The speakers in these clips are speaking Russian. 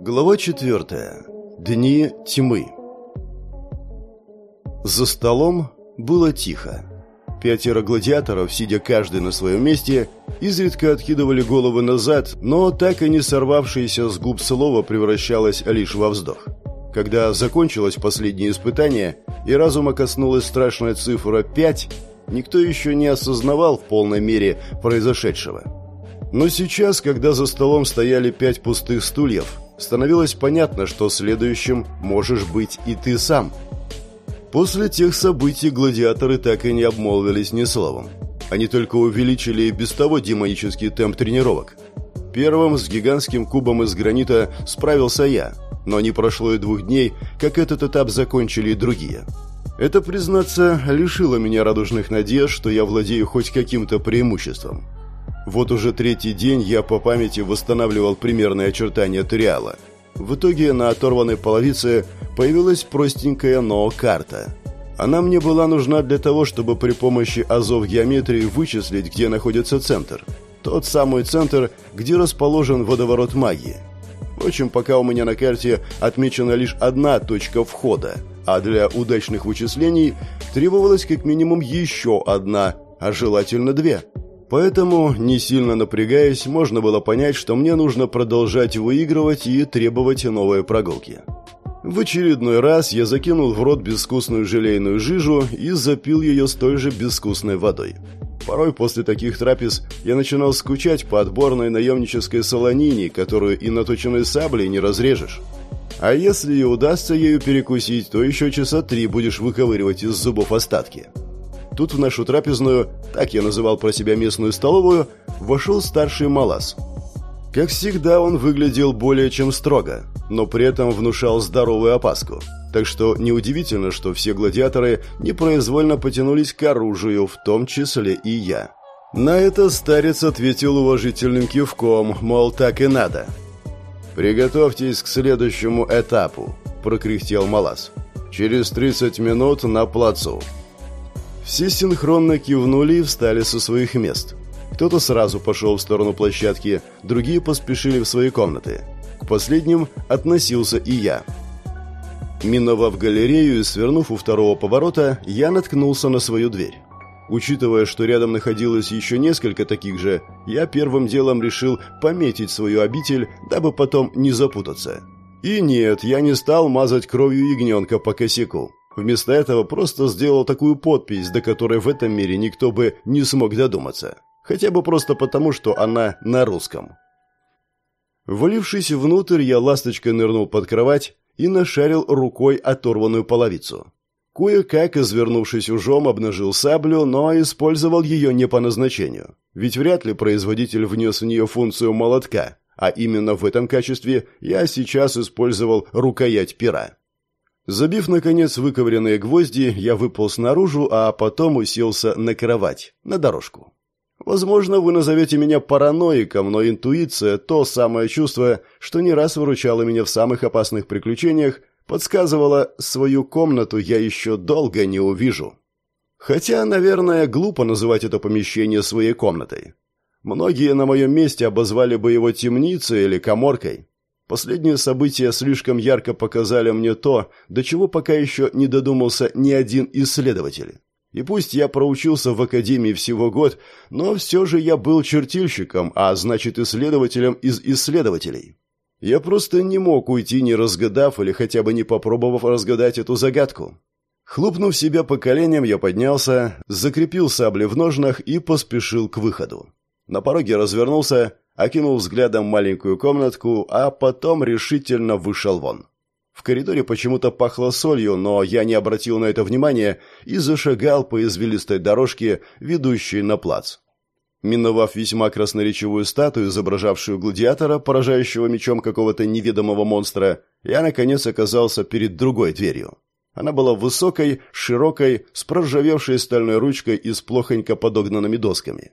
Глава четвертая. Дни тьмы. За столом было тихо. Пятеро гладиаторов, сидя каждый на своем месте, изредка откидывали головы назад, но так и не сорвавшееся с губ слово превращалось лишь во вздох. Когда закончилось последнее испытание и разума коснулась страшная цифра 5, никто еще не осознавал в полной мере произошедшего. Но сейчас, когда за столом стояли пять пустых стульев, становилось понятно, что следующим можешь быть и ты сам. После тех событий гладиаторы так и не обмолвились ни словом. Они только увеличили и без того демонический темп тренировок. Первым с гигантским кубом из гранита справился я, но не прошло и двух дней, как этот этап закончили и другие. Это, признаться, лишило меня радужных надежд, что я владею хоть каким-то преимуществом. Вот уже третий день я по памяти восстанавливал примерные очертания Туриала. В итоге на оторванной половице появилась простенькая НОО-карта. Она мне была нужна для того, чтобы при помощи азов геометрии вычислить, где находится центр. Тот самый центр, где расположен водоворот магии. Впрочем, пока у меня на карте отмечена лишь одна точка входа, а для удачных вычислений требовалась как минимум еще одна, а желательно две – Поэтому, не сильно напрягаясь, можно было понять, что мне нужно продолжать выигрывать и требовать новые прогулки. В очередной раз я закинул в рот безвкусную желейную жижу и запил ее столь же безвкусной водой. Порой после таких трапез я начинал скучать по отборной наемнической солонине, которую и наточенной саблей не разрежешь. А если и удастся ею перекусить, то еще часа три будешь выковыривать из зубов остатки. Тут в нашу трапезную, так я называл про себя местную столовую, вошел старший Малас. Как всегда, он выглядел более чем строго, но при этом внушал здоровую опаску. Так что неудивительно, что все гладиаторы непроизвольно потянулись к оружию, в том числе и я. На это старец ответил уважительным кивком, мол, так и надо. «Приготовьтесь к следующему этапу», – прокряхтел Малас. «Через 30 минут на плацу». Все синхронно кивнули и встали со своих мест. Кто-то сразу пошел в сторону площадки, другие поспешили в свои комнаты. К последним относился и я. Миновав галерею и свернув у второго поворота, я наткнулся на свою дверь. Учитывая, что рядом находилось еще несколько таких же, я первым делом решил пометить свою обитель, дабы потом не запутаться. И нет, я не стал мазать кровью ягненка по косяку. Вместо этого просто сделал такую подпись, до которой в этом мире никто бы не смог додуматься. Хотя бы просто потому, что она на русском. Валившись внутрь, я ласточкой нырнул под кровать и нашарил рукой оторванную половицу. Кое-как, извернувшись ужом, обнажил саблю, но использовал ее не по назначению. Ведь вряд ли производитель внес в нее функцию молотка, а именно в этом качестве я сейчас использовал рукоять пера. Забив, наконец, выковыренные гвозди, я выполз наружу, а потом уселся на кровать, на дорожку. Возможно, вы назовете меня параноиком, но интуиция, то самое чувство, что не раз выручало меня в самых опасных приключениях, подсказывала, свою комнату я еще долго не увижу. Хотя, наверное, глупо называть это помещение своей комнатой. Многие на моем месте обозвали бы его темницей или коморкой. Последние события слишком ярко показали мне то, до чего пока еще не додумался ни один исследователь. И пусть я проучился в академии всего год, но все же я был чертильщиком, а значит исследователем из исследователей. Я просто не мог уйти, не разгадав или хотя бы не попробовав разгадать эту загадку. Хлопнув себя по коленям, я поднялся, закрепил сабли в ножнах и поспешил к выходу. На пороге развернулся окинул взглядом маленькую комнатку, а потом решительно вышел вон. В коридоре почему-то пахло солью, но я не обратил на это внимания и зашагал по извилистой дорожке, ведущей на плац. Миновав весьма красноречивую статую, изображавшую гладиатора, поражающего мечом какого-то неведомого монстра, я, наконец, оказался перед другой дверью. Она была высокой, широкой, с проржавевшей стальной ручкой и с плохонько подогнанными досками.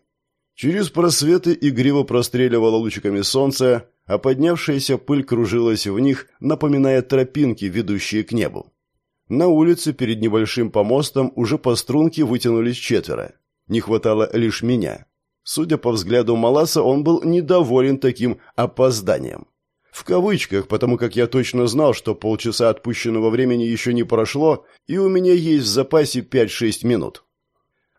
Через просветы игриво простреливало лучиками солнце, а поднявшаяся пыль кружилась в них, напоминая тропинки, ведущие к небу. На улице перед небольшим помостом уже по струнке вытянулись четверо. Не хватало лишь меня. Судя по взгляду Маласа, он был недоволен таким опозданием. В кавычках, потому как я точно знал, что полчаса отпущенного времени еще не прошло, и у меня есть в запасе 5-6 минут.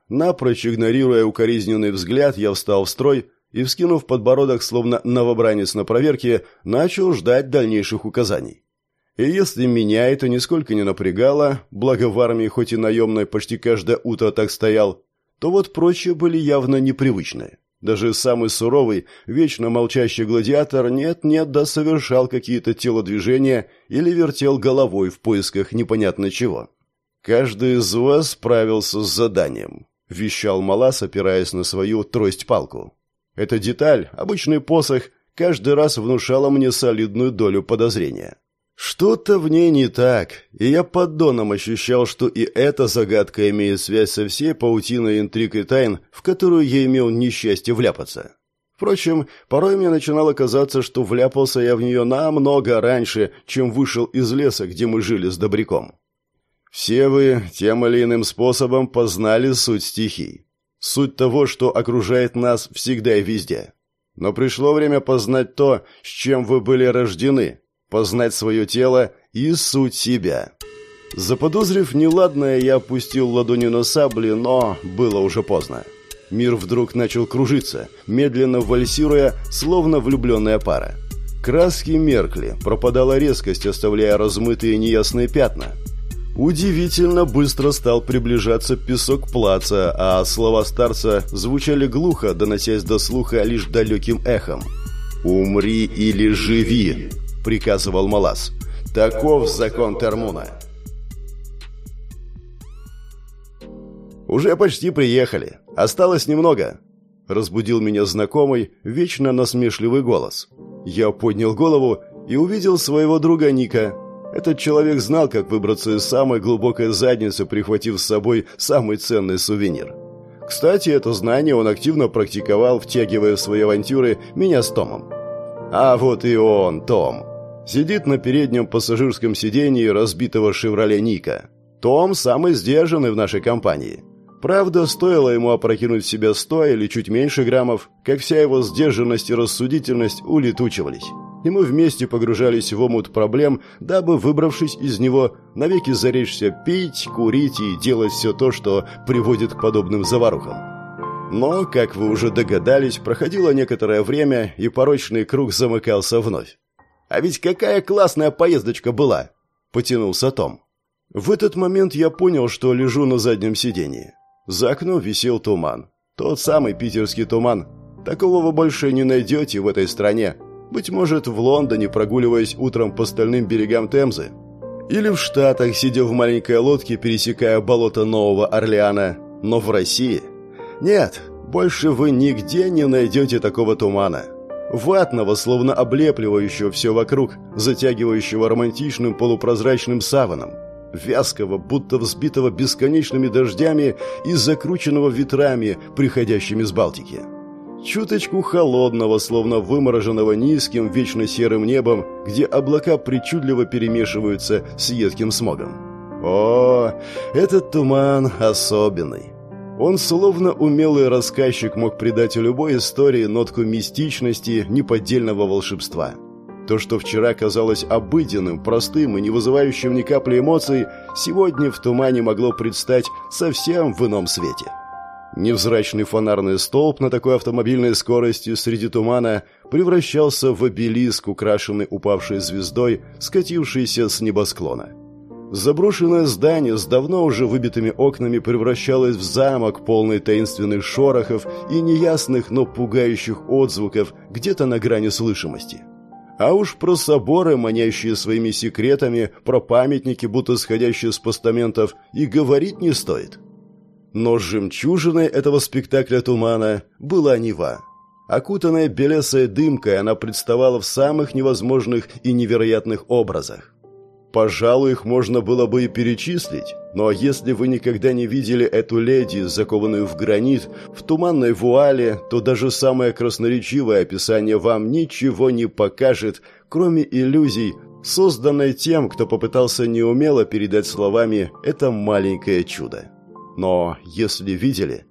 Напрочь игнорируя укоризненный взгляд, я встал в строй и, вскинув подбородок, словно новобранец на проверке, начал ждать дальнейших указаний. И если меня это нисколько не напрягало, благо в армии хоть и наемной почти каждое утро так стоял, то вот прочие были явно непривычные. Даже самый суровый, вечно молчащий гладиатор нет-нет да совершал какие-то телодвижения или вертел головой в поисках непонятно чего. «Каждый из вас справился с заданием», — вещал Малас, опираясь на свою трость-палку. Эта деталь, обычный посох, каждый раз внушала мне солидную долю подозрения. Что-то в ней не так, и я поддоном ощущал, что и эта загадка имеет связь со всей паутиной интриг и тайн, в которую я имел несчастье вляпаться. Впрочем, порой мне начинало казаться, что вляпался я в нее намного раньше, чем вышел из леса, где мы жили с Добряком. Все вы тем или иным способом познали суть стихий. Суть того, что окружает нас всегда и везде. Но пришло время познать то, с чем вы были рождены, познать свое тело и суть себя. Заподозрив неладное, я опустил ладони на сабли, но было уже поздно. Мир вдруг начал кружиться, медленно вальсируя, словно влюбленная пара. Краски меркли, пропадала резкость, оставляя размытые неясные пятна. Удивительно быстро стал приближаться песок плаца, а слова старца звучали глухо, доносясь до слуха лишь далеким эхом. «Умри или живи!» приказывал Малас. «Таков закон Термуна». «Уже почти приехали. Осталось немного», — разбудил меня знакомый, вечно насмешливый голос. Я поднял голову и увидел своего друга Ника. Этот человек знал, как выбраться из самой глубокой задницы, прихватив с собой самый ценный сувенир. Кстати, это знание он активно практиковал, втягивая в свои авантюры меня с Томом. А вот и он, Том. Сидит на переднем пассажирском сидении разбитого «Шевроле Ника». Том самый сдержанный в нашей компании. Правда, стоило ему опрокинуть в себя сто или чуть меньше граммов, как вся его сдержанность и рассудительность улетучивались. И мы вместе погружались в омут проблем, дабы, выбравшись из него, навеки заречься пить, курить и делать все то, что приводит к подобным заварухам. Но, как вы уже догадались, проходило некоторое время, и порочный круг замыкался вновь. А ведь какая классная поездочка была!» – потянулся Том. В этот момент я понял, что лежу на заднем сидении. За окном висел туман. Тот самый питерский туман. Такого вы больше не найдете в этой стране. Быть может, в Лондоне, прогуливаясь утром по стальным берегам Темзы. Или в Штатах, сидя в маленькой лодке, пересекая болото Нового Орлеана. Но в России? Нет, больше вы нигде не найдете такого тумана ватного, словно облепливающего все вокруг, затягивающего романтичным полупрозрачным саваном, вязкого, будто взбитого бесконечными дождями и закрученного ветрами, приходящими с Балтики. Чуточку холодного, словно вымороженного низким, вечно серым небом, где облака причудливо перемешиваются с едким смогом. О, этот туман особенный. Он, словно умелый рассказчик, мог придать любой истории нотку мистичности, неподдельного волшебства. То, что вчера казалось обыденным, простым и не вызывающим ни капли эмоций, сегодня в тумане могло предстать совсем в ином свете. Невзрачный фонарный столб на такой автомобильной скорости среди тумана превращался в обелиск, украшенный упавшей звездой, скатившейся с небосклона. Заброшенное здание с давно уже выбитыми окнами превращалось в замок, полный таинственных шорохов и неясных, но пугающих отзвуков где-то на грани слышимости. А уж про соборы, манящие своими секретами, про памятники, будто сходящие с постаментов, и говорить не стоит. Но жемчужиной этого спектакля тумана была Нева. Окутанная белесой дымкой, она представала в самых невозможных и невероятных образах. Пожалуй, их можно было бы и перечислить, но если вы никогда не видели эту леди, закованную в гранит, в туманной вуале, то даже самое красноречивое описание вам ничего не покажет, кроме иллюзий, созданной тем, кто попытался неумело передать словами это маленькое чудо. Но если видели,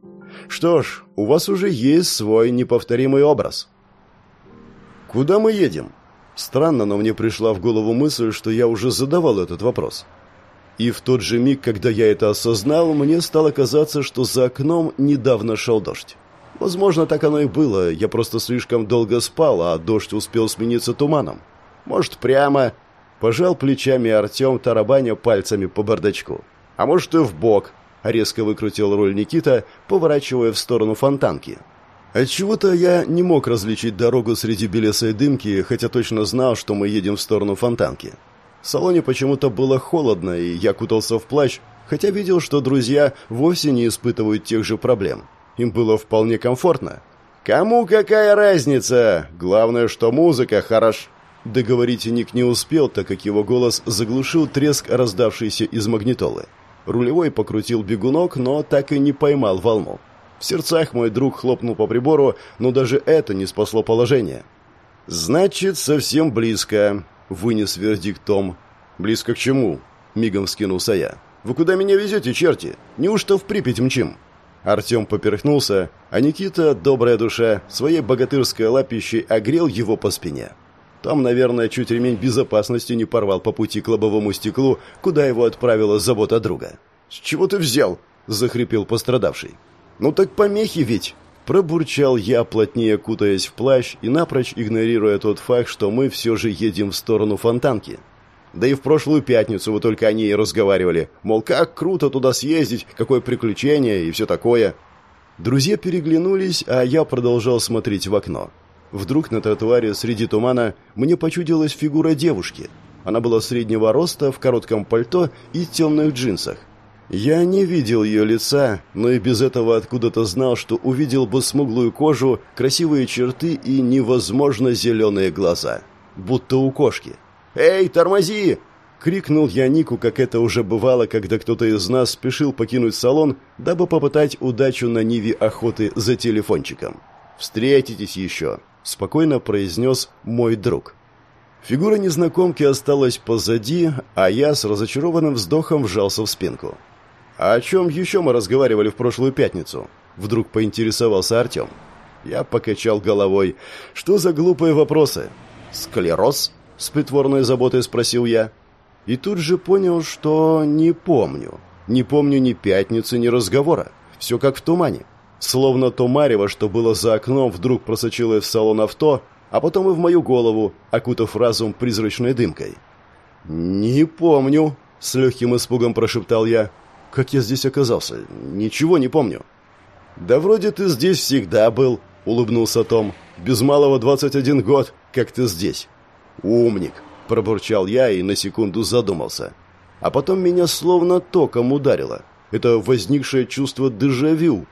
Что ж, у вас уже есть свой неповторимый образ. Куда мы едем? Странно, но мне пришла в голову мысль, что я уже задавал этот вопрос. И в тот же миг, когда я это осознал, мне стало казаться, что за окном недавно шел дождь. Возможно, так оно и было, я просто слишком долго спал, а дождь успел смениться туманом. Может, прямо... Пожал плечами Артем, тарабаня пальцами по бардачку. А может, и в бок. Резко выкрутил руль Никита, поворачивая в сторону фонтанки. Отчего-то я не мог различить дорогу среди белесой дымки, хотя точно знал, что мы едем в сторону фонтанки. В салоне почему-то было холодно, и я кутался в плащ, хотя видел, что друзья вовсе не испытывают тех же проблем. Им было вполне комфортно. «Кому какая разница? Главное, что музыка хорош...» Договорить Ник не успел, так как его голос заглушил треск, раздавшийся из магнитолы. Рулевой покрутил бегунок, но так и не поймал волну. В сердцах мой друг хлопнул по прибору, но даже это не спасло положение. «Значит, совсем близко», — вынес вердикт Том. «Близко к чему?» — мигом вскинулся я. «Вы куда меня везете, черти? Неужто в Припять мчим?» Артем поперхнулся, а Никита, добрая душа, своей богатырской лапищей огрел его по спине. Там, наверное, чуть ремень безопасности не порвал по пути к лобовому стеклу, куда его отправила забота друга. «С чего ты взял?» – захрипел пострадавший. «Ну так помехи ведь!» Пробурчал я, плотнее кутаясь в плащ и напрочь игнорируя тот факт, что мы все же едем в сторону фонтанки. Да и в прошлую пятницу вы только о ней разговаривали. Мол, как круто туда съездить, какое приключение и все такое. Друзья переглянулись, а я продолжал смотреть в окно. Вдруг на тротуаре среди тумана мне почудилась фигура девушки. Она была среднего роста, в коротком пальто и темных джинсах. Я не видел ее лица, но и без этого откуда-то знал, что увидел бы смуглую кожу, красивые черты и невозможно зеленые глаза. Будто у кошки. «Эй, тормози!» — крикнул я Нику, как это уже бывало, когда кто-то из нас спешил покинуть салон, дабы попытать удачу на ниве охоты за телефончиком. «Встретитесь еще!» Спокойно произнес мой друг. Фигура незнакомки осталась позади, а я с разочарованным вздохом вжался в спинку. «А о чем еще мы разговаривали в прошлую пятницу?» Вдруг поинтересовался Артем. Я покачал головой. «Что за глупые вопросы?» «Склероз?» — с притворной заботой спросил я. И тут же понял, что не помню. Не помню ни пятницы, ни разговора. Все как в тумане. Словно то марево, что было за окном, вдруг просочилось в салон авто, а потом и в мою голову, окутав разум призрачной дымкой. «Не помню», — с легким испугом прошептал я. «Как я здесь оказался? Ничего не помню». «Да вроде ты здесь всегда был», — улыбнулся Том. «Без малого двадцать один год, как ты здесь». «Умник», — пробурчал я и на секунду задумался. А потом меня словно током ударило. Это возникшее чувство дежавю,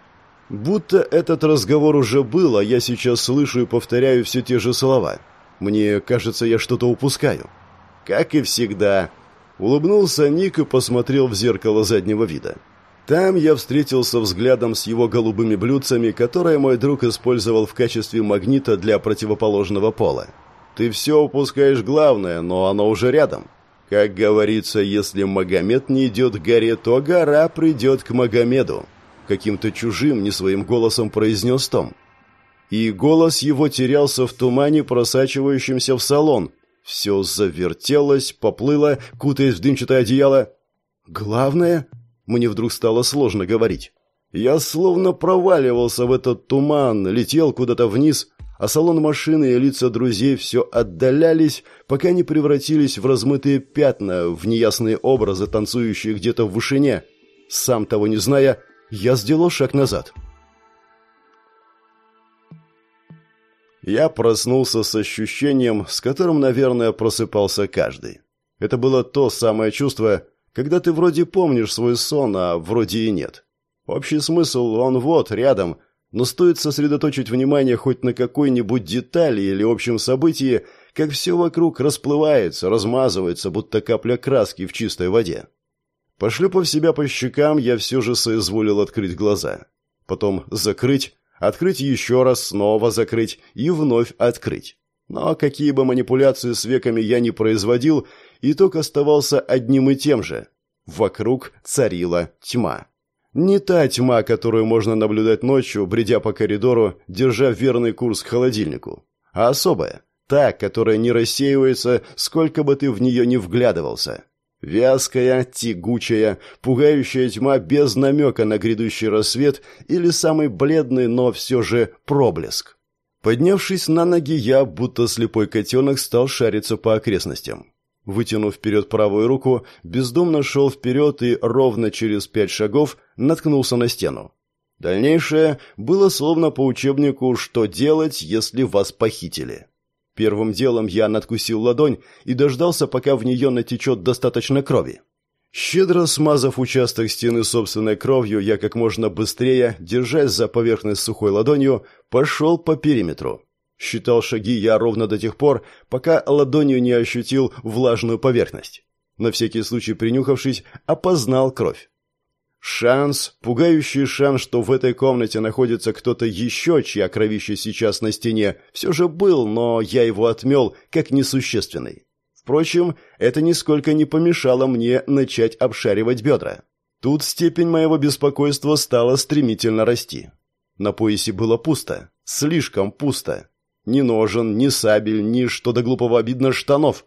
Будто этот разговор уже был, а я сейчас слышу и повторяю все те же слова. Мне кажется, я что-то упускаю. Как и всегда. Улыбнулся Ник и посмотрел в зеркало заднего вида. Там я встретился взглядом с его голубыми блюдцами, которые мой друг использовал в качестве магнита для противоположного пола. Ты все упускаешь главное, но оно уже рядом. Как говорится, если Магомед не идет к горе, то гора придет к Магомеду каким-то чужим, не своим голосом произнес Том. И голос его терялся в тумане, просачивающемся в салон. Все завертелось, поплыло, кутаясь в дымчатое одеяло. «Главное...» Мне вдруг стало сложно говорить. Я словно проваливался в этот туман, летел куда-то вниз, а салон машины и лица друзей все отдалялись, пока не превратились в размытые пятна, в неясные образы, танцующие где-то в вышине. Сам того не зная, я сделал шаг назад. Я проснулся с ощущением, с которым, наверное, просыпался каждый. Это было то самое чувство, когда ты вроде помнишь свой сон, а вроде и нет. Общий смысл, он вот, рядом, но стоит сосредоточить внимание хоть на какой-нибудь детали или общем событии, как все вокруг расплывается, размазывается, будто капля краски в чистой воде. Пошлепав себя по щекам, я все же соизволил открыть глаза. Потом закрыть, открыть еще раз, снова закрыть и вновь открыть. Но какие бы манипуляции с веками я ни производил, итог оставался одним и тем же. Вокруг царила тьма. Не та тьма, которую можно наблюдать ночью, бредя по коридору, держа верный курс к холодильнику, а особая, та, которая не рассеивается, сколько бы ты в нее ни вглядывался. Вязкая, тягучая, пугающая тьма без намека на грядущий рассвет или самый бледный, но все же проблеск. Поднявшись на ноги, я, будто слепой котенок, стал шариться по окрестностям. Вытянув вперед правую руку, бездумно шел вперед и ровно через пять шагов наткнулся на стену. Дальнейшее было словно по учебнику «Что делать, если вас похитили?». Первым делом я надкусил ладонь и дождался, пока в нее натечет достаточно крови. Щедро смазав участок стены собственной кровью, я как можно быстрее, держась за поверхность сухой ладонью, пошел по периметру. Считал шаги я ровно до тех пор, пока ладонью не ощутил влажную поверхность. На всякий случай принюхавшись, опознал кровь. Шанс, пугающий шанс, что в этой комнате находится кто-то еще, чья кровища сейчас на стене, все же был, но я его отмел как несущественный. Впрочем, это нисколько не помешало мне начать обшаривать бедра. Тут степень моего беспокойства стала стремительно расти. На поясе было пусто, слишком пусто. Ни ножен, ни сабель, ни, что до глупого обидно, штанов.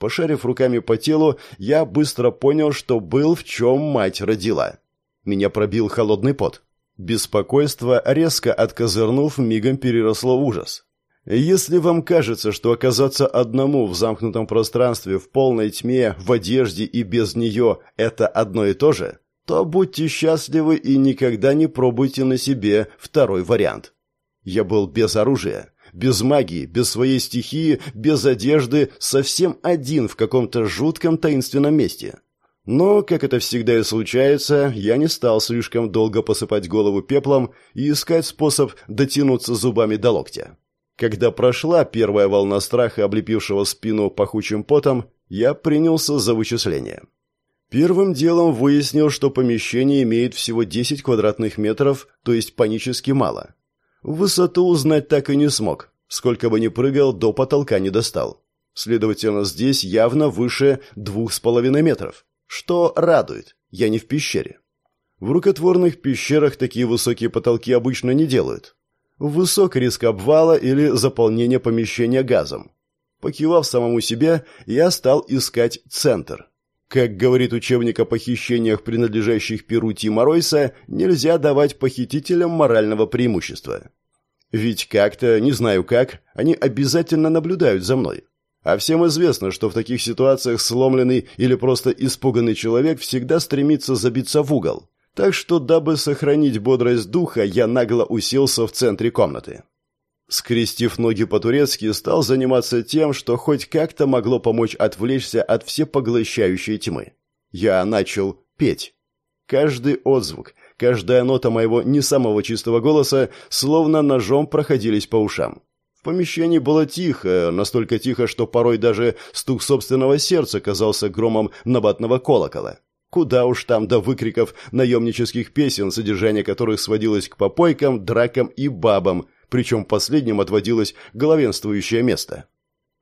Пошарив руками по телу, я быстро понял, что был в чем мать родила. Меня пробил холодный пот. Беспокойство, резко откозырнув, мигом переросло в ужас. Если вам кажется, что оказаться одному в замкнутом пространстве, в полной тьме, в одежде и без нее – это одно и то же, то будьте счастливы и никогда не пробуйте на себе второй вариант. Я был без оружия, без магии, без своей стихии, без одежды, совсем один в каком-то жутком таинственном месте. Но, как это всегда и случается, я не стал слишком долго посыпать голову пеплом и искать способ дотянуться зубами до локтя. Когда прошла первая волна страха, облепившего спину пахучим потом, я принялся за вычисление. Первым делом выяснил, что помещение имеет всего 10 квадратных метров, то есть панически мало. Высоту узнать так и не смог. Сколько бы ни прыгал, до потолка не достал. Следовательно, здесь явно выше двух с половиной метров. Что радует, я не в пещере. В рукотворных пещерах такие высокие потолки обычно не делают высок риск обвала или заполнения помещения газом. Покивав самому себе, я стал искать центр. Как говорит учебник о похищениях, принадлежащих Перу Тима Ройса, нельзя давать похитителям морального преимущества. Ведь как-то, не знаю как, они обязательно наблюдают за мной. А всем известно, что в таких ситуациях сломленный или просто испуганный человек всегда стремится забиться в угол. Так что, дабы сохранить бодрость духа, я нагло уселся в центре комнаты. Скрестив ноги по-турецки, стал заниматься тем, что хоть как-то могло помочь отвлечься от всепоглощающей тьмы. Я начал петь. Каждый отзвук, каждая нота моего не самого чистого голоса словно ножом проходились по ушам. В помещении было тихо, настолько тихо, что порой даже стук собственного сердца казался громом набатного колокола. Куда уж там до выкриков наемнических песен, содержание которых сводилось к попойкам, дракам и бабам, причем последним отводилось главенствующее место.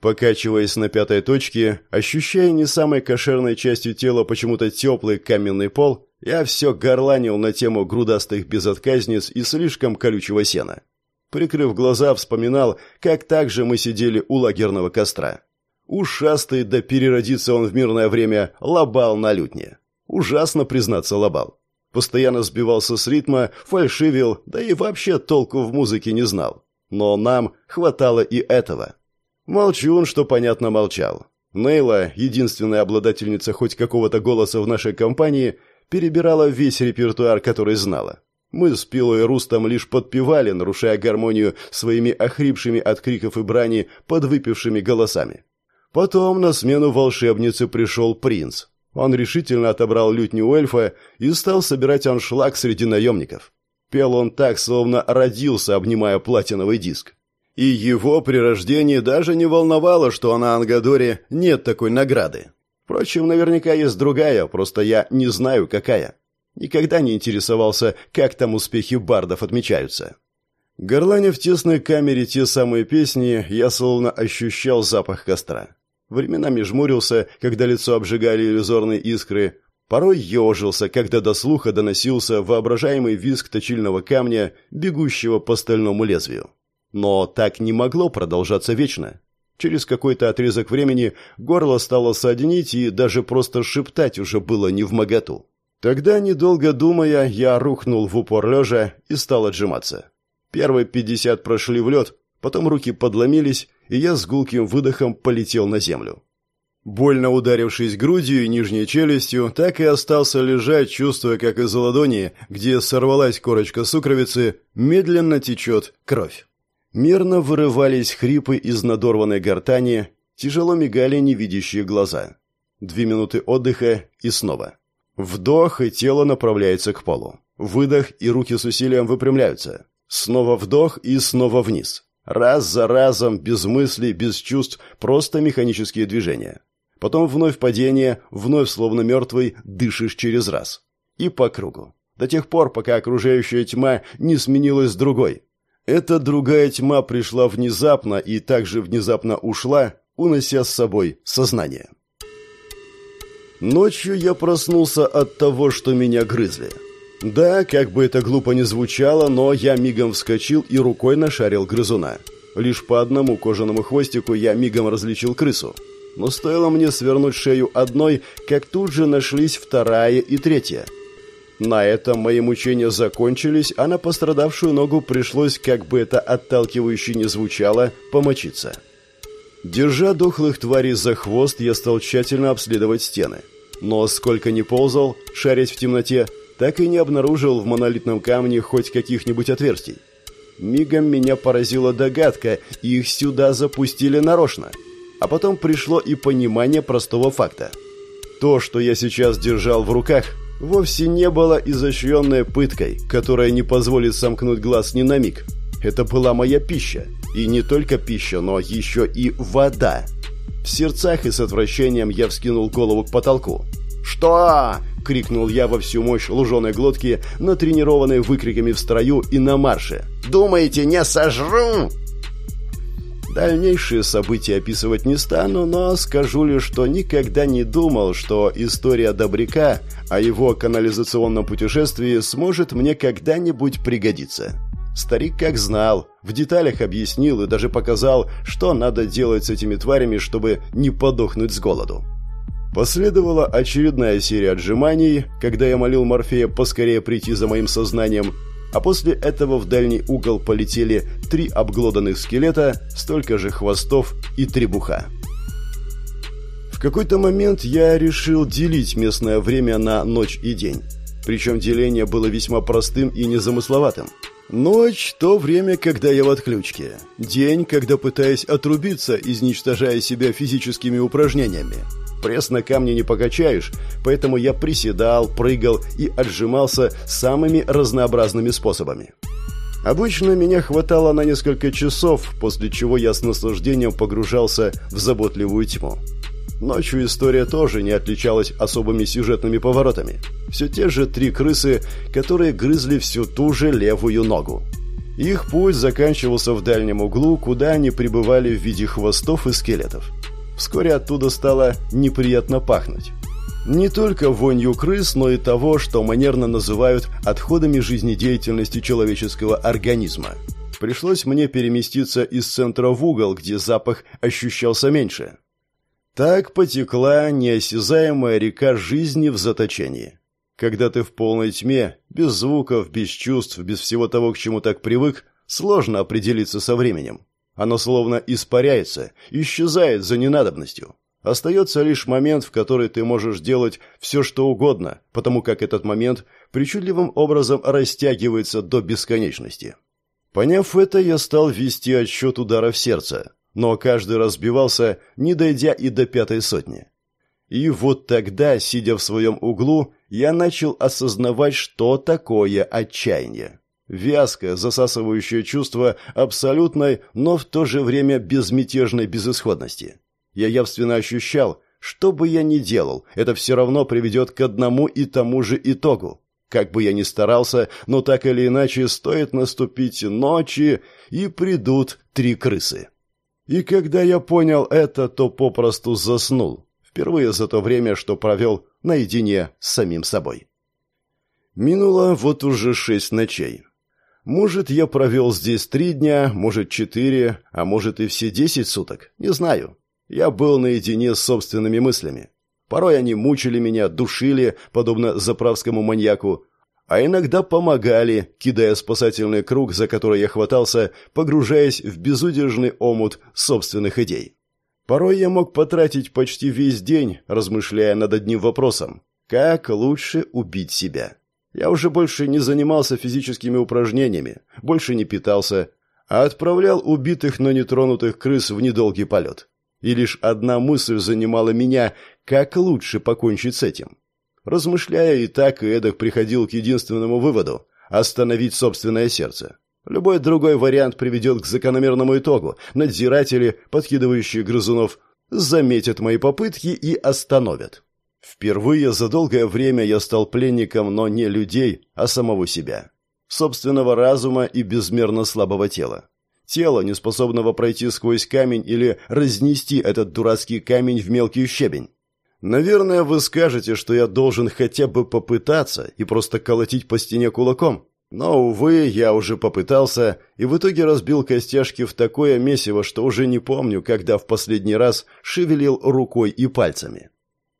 Покачиваясь на пятой точке, ощущая не самой кошерной частью тела почему-то теплый каменный пол, я все горланил на тему грудастых безотказниц и слишком колючего сена. Прикрыв глаза, вспоминал, как так же мы сидели у лагерного костра. Ушастый, да переродится он в мирное время, лобал на лютне. Ужасно, признаться, лобал. Постоянно сбивался с ритма, фальшивил, да и вообще толку в музыке не знал. Но нам хватало и этого. Молчун, что понятно, молчал. Нейла, единственная обладательница хоть какого-то голоса в нашей компании, перебирала весь репертуар, который знала. Мы с Пилой и Рустом лишь подпевали, нарушая гармонию своими охрипшими от криков и брани подвыпившими голосами. Потом на смену волшебнице пришел принц, он решительно отобрал лютню эльфа и стал собирать аншлаг среди наемников. Пел он так, словно родился, обнимая платиновый диск. И его при рождении даже не волновало, что на Ангадоре нет такой награды. Впрочем, наверняка есть другая, просто я не знаю, какая. Никогда не интересовался, как там успехи бардов отмечаются. Горланя в тесной камере те самые песни, я словно ощущал запах костра. Временами жмурился, когда лицо обжигали иллюзорные искры. Порой ежился, когда до слуха доносился воображаемый визг точильного камня, бегущего по стальному лезвию. Но так не могло продолжаться вечно. Через какой-то отрезок времени горло стало соднить, и даже просто шептать уже было не в моготу. Тогда, недолго думая, я рухнул в упор лежа и стал отжиматься. Первые пятьдесят прошли в лед, потом руки подломились, и я с гулким выдохом полетел на землю. Больно ударившись грудью и нижней челюстью, так и остался лежать, чувствуя, как из ладони, где сорвалась корочка сукровицы, медленно течет кровь. Мирно вырывались хрипы из надорванной гортани, тяжело мигали невидящие глаза. Две минуты отдыха и снова. Вдох, и тело направляется к полу. Выдох, и руки с усилием выпрямляются. Снова вдох и снова вниз. Раз за разом, без мыслей, без чувств, просто механические движения. Потом вновь падение, вновь словно мертвый, дышишь через раз. И по кругу. До тех пор, пока окружающая тьма не сменилась другой. Эта другая тьма пришла внезапно и также внезапно ушла, унося с собой сознание. Ночью я проснулся от того, что меня грызли. Да, как бы это глупо ни звучало, но я мигом вскочил и рукой нашарил грызуна. Лишь по одному кожаному хвостику я мигом различил крысу но стоило мне свернуть шею одной, как тут же нашлись вторая и третья. На этом мои мучения закончились, а на пострадавшую ногу пришлось, как бы это отталкивающе не звучало, помочиться. Держа дохлых тварей за хвост, я стал тщательно обследовать стены. Но сколько ни ползал, шарить в темноте, так и не обнаружил в монолитном камне хоть каких-нибудь отверстий. Мигом меня поразила догадка, их сюда запустили нарочно – а потом пришло и понимание простого факта. То, что я сейчас держал в руках, вовсе не было изощренной пыткой, которая не позволит сомкнуть глаз ни на миг. Это была моя пища. И не только пища, но еще и вода. В сердцах и с отвращением я вскинул голову к потолку. «Что?» — крикнул я во всю мощь луженой глотки, натренированной выкриками в строю и на марше. «Думаете, не сожру?» Дальнейшие события описывать не стану, но скажу лишь, что никогда не думал, что история Добряка о его канализационном путешествии сможет мне когда-нибудь пригодиться. Старик как знал, в деталях объяснил и даже показал, что надо делать с этими тварями, чтобы не подохнуть с голоду. Последовала очередная серия отжиманий, когда я молил Морфея поскорее прийти за моим сознанием, а после этого в дальний угол полетели три обглоданных скелета, столько же хвостов и требуха. В какой-то момент я решил делить местное время на ночь и день. Причем деление было весьма простым и незамысловатым. Ночь – то время, когда я в отключке. День, когда пытаюсь отрубиться, изничтожая себя физическими упражнениями. Пресс на камне не покачаешь, поэтому я приседал, прыгал и отжимался самыми разнообразными способами. Обычно меня хватало на несколько часов, после чего я с наслаждением погружался в заботливую тьму. Ночью история тоже не отличалась особыми сюжетными поворотами. Все те же три крысы, которые грызли всю ту же левую ногу. Их путь заканчивался в дальнем углу, куда они пребывали в виде хвостов и скелетов. Вскоре оттуда стало неприятно пахнуть. Не только вонью крыс, но и того, что манерно называют отходами жизнедеятельности человеческого организма. Пришлось мне переместиться из центра в угол, где запах ощущался меньше. Так потекла неосязаемая река жизни в заточении. Когда ты в полной тьме, без звуков, без чувств, без всего того, к чему так привык, сложно определиться со временем. Оно словно испаряется, исчезает за ненадобностью. Остается лишь момент, в который ты можешь делать все, что угодно, потому как этот момент причудливым образом растягивается до бесконечности. Поняв это, я стал вести отсчет ударов сердца, но каждый раз сбивался, не дойдя и до пятой сотни. И вот тогда, сидя в своем углу, я начал осознавать, что такое отчаяние. Вязкое, засасывающее чувство абсолютной, но в то же время безмятежной безысходности. Я явственно ощущал, что бы я ни делал, это все равно приведет к одному и тому же итогу. Как бы я ни старался, но так или иначе стоит наступить ночи, и придут три крысы. И когда я понял это, то попросту заснул Впервые за то время, что провел наедине с самим собой. Минуло вот уже шесть ночей. Может, я провел здесь три дня, может, четыре, а может и все десять суток. Не знаю. Я был наедине с собственными мыслями. Порой они мучили меня, душили, подобно заправскому маньяку, а иногда помогали, кидая спасательный круг, за который я хватался, погружаясь в безудержный омут собственных идей. Порой я мог потратить почти весь день, размышляя над одним вопросом – как лучше убить себя? Я уже больше не занимался физическими упражнениями, больше не питался, а отправлял убитых, но нетронутых крыс в недолгий полет. И лишь одна мысль занимала меня – как лучше покончить с этим? Размышляя и так, и эдак приходил к единственному выводу – остановить собственное сердце. Любой другой вариант приведет к закономерному итогу. Надзиратели, подкидывающие грызунов, заметят мои попытки и остановят. Впервые за долгое время я стал пленником, но не людей, а самого себя. Собственного разума и безмерно слабого тела. Тело, не способного пройти сквозь камень или разнести этот дурацкий камень в мелкий щебень. Наверное, вы скажете, что я должен хотя бы попытаться и просто колотить по стене кулаком. Но, увы, я уже попытался и в итоге разбил костяшки в такое месиво, что уже не помню, когда в последний раз шевелил рукой и пальцами.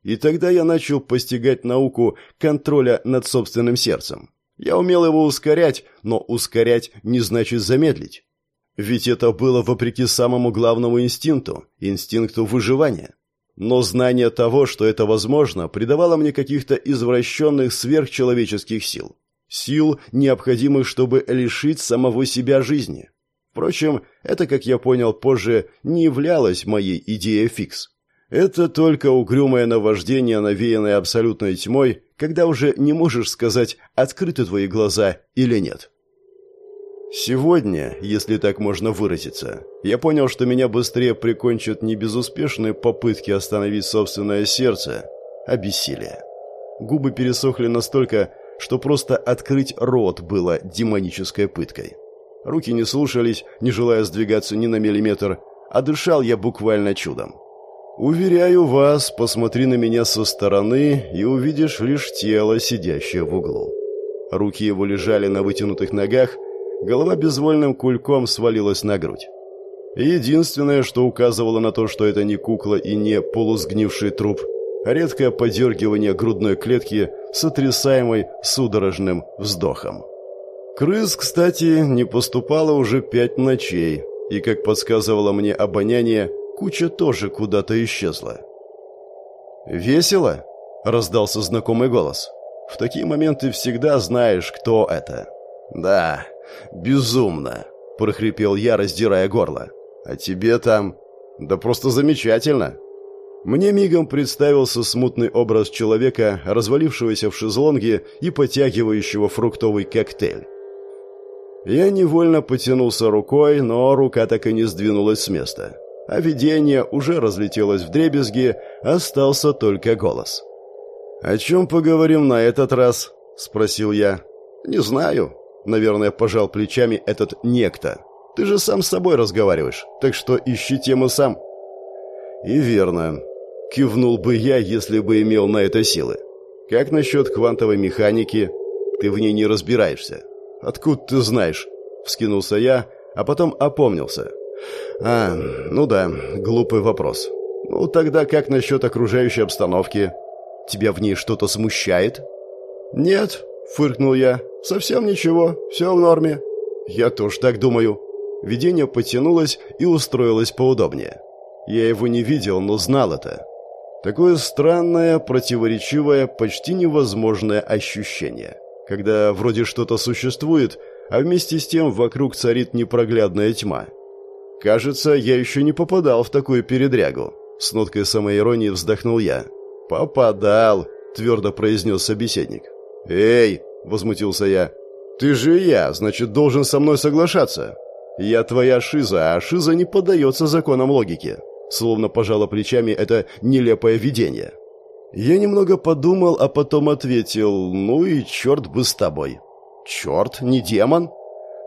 И тогда я начал постигать науку контроля над собственным сердцем. Я умел его ускорять, но ускорять не значит замедлить. Ведь это было вопреки самому главному инстинкту – инстинкту выживания. Но знание того, что это возможно, придавало мне каких-то извращенных сверхчеловеческих сил. Сил, необходимых, чтобы лишить самого себя жизни. Впрочем, это, как я понял позже, не являлось моей идеей фикс. Это только угрюмое наваждение, навеянное абсолютной тьмой, когда уже не можешь сказать, открыты твои глаза или нет. Сегодня, если так можно выразиться, я понял, что меня быстрее прикончат не безуспешные попытки остановить собственное сердце, а бессилие. Губы пересохли настолько, что просто открыть рот было демонической пыткой. Руки не слушались, не желая сдвигаться ни на миллиметр, а дышал я буквально чудом. Уверяю вас, посмотри на меня со стороны и увидишь лишь тело, сидящее в углу. Руки его лежали на вытянутых ногах, голова безвольным кульком свалилась на грудь. Единственное, что указывало на то, что это не кукла и не полусгнивший труп, редкое подергивание грудной клетки, сотрясаемой судорожным вздохом. Крыс, кстати, не поступало уже пять ночей, и, как подсказывало мне обоняние, Куча тоже куда-то исчезла. «Весело?» — раздался знакомый голос. «В такие моменты всегда знаешь, кто это». «Да, безумно», — прохрипел я, раздирая горло. «А тебе там...» «Да просто замечательно!» Мне мигом представился смутный образ человека, развалившегося в шезлонге и потягивающего фруктовый коктейль. Я невольно потянулся рукой, но рука так и не сдвинулась с места а видение уже разлетелось в дребезги, остался только голос. «О чем поговорим на этот раз?» – спросил я. «Не знаю», – наверное, пожал плечами этот некто. «Ты же сам с собой разговариваешь, так что ищи тему сам». «И верно. Кивнул бы я, если бы имел на это силы. Как насчет квантовой механики? Ты в ней не разбираешься». «Откуда ты знаешь?» – вскинулся я, а потом опомнился – а, ну да, глупый вопрос. Ну тогда как насчет окружающей обстановки? Тебя в ней что-то смущает? Нет, фыркнул я. Совсем ничего, все в норме. Я тоже так думаю. Видение потянулось и устроилось поудобнее. Я его не видел, но знал это. Такое странное, противоречивое, почти невозможное ощущение. Когда вроде что-то существует, а вместе с тем вокруг царит непроглядная тьма. Кажется, я еще не попадал в такую передрягу. С ноткой самоиронии вздохнул я. «Попадал», — твердо произнес собеседник. «Эй!» — возмутился я. «Ты же я, значит, должен со мной соглашаться. Я твоя шиза, а шиза не поддается законам логики». Словно пожало плечами это нелепое видение. Я немного подумал, а потом ответил, «Ну и черт бы с тобой». «Черт, не демон?»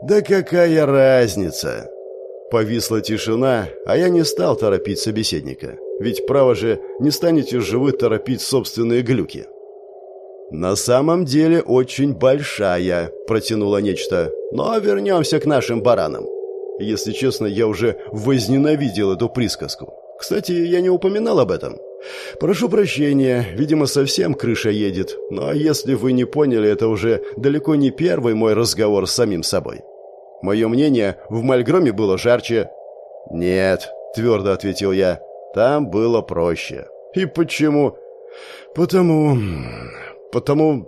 «Да какая разница?» Повисла тишина, а я не стал торопить собеседника. Ведь, право же, не станете же вы торопить собственные глюки. «На самом деле очень большая», — протянула нечто. «Но вернемся к нашим баранам». Если честно, я уже возненавидел эту присказку. Кстати, я не упоминал об этом. Прошу прощения, видимо, совсем крыша едет. Но если вы не поняли, это уже далеко не первый мой разговор с самим собой. Мое мнение, в Мальгроме было жарче. «Нет», — твердо ответил я, — «там было проще». «И почему?» «Потому... потому...»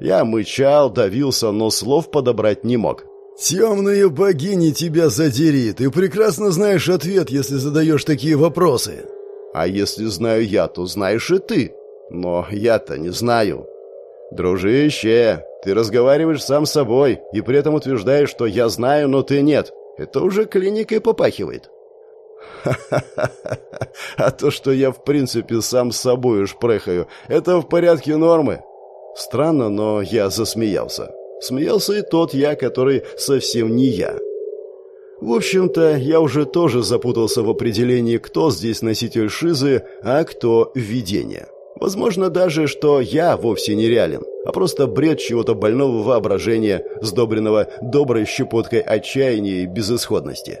Я мычал, давился, но слов подобрать не мог. «Темные богини тебя задери! Ты прекрасно знаешь ответ, если задаешь такие вопросы!» «А если знаю я, то знаешь и ты!» «Но я-то не знаю!» «Дружище, ты разговариваешь сам с собой и при этом утверждаешь, что я знаю, но ты нет. Это уже клиникой попахивает. Ха-ха-ха. А то, что я в принципе сам с собой уж прехаю, это в порядке нормы. Странно, но я засмеялся. Смеялся и тот я, который совсем не я. В общем-то, я уже тоже запутался в определении, кто здесь носитель шизы, а кто видение. Возможно даже, что я вовсе не реален, а просто бред чего-то больного воображения, сдобренного доброй щепоткой отчаяния и безысходности.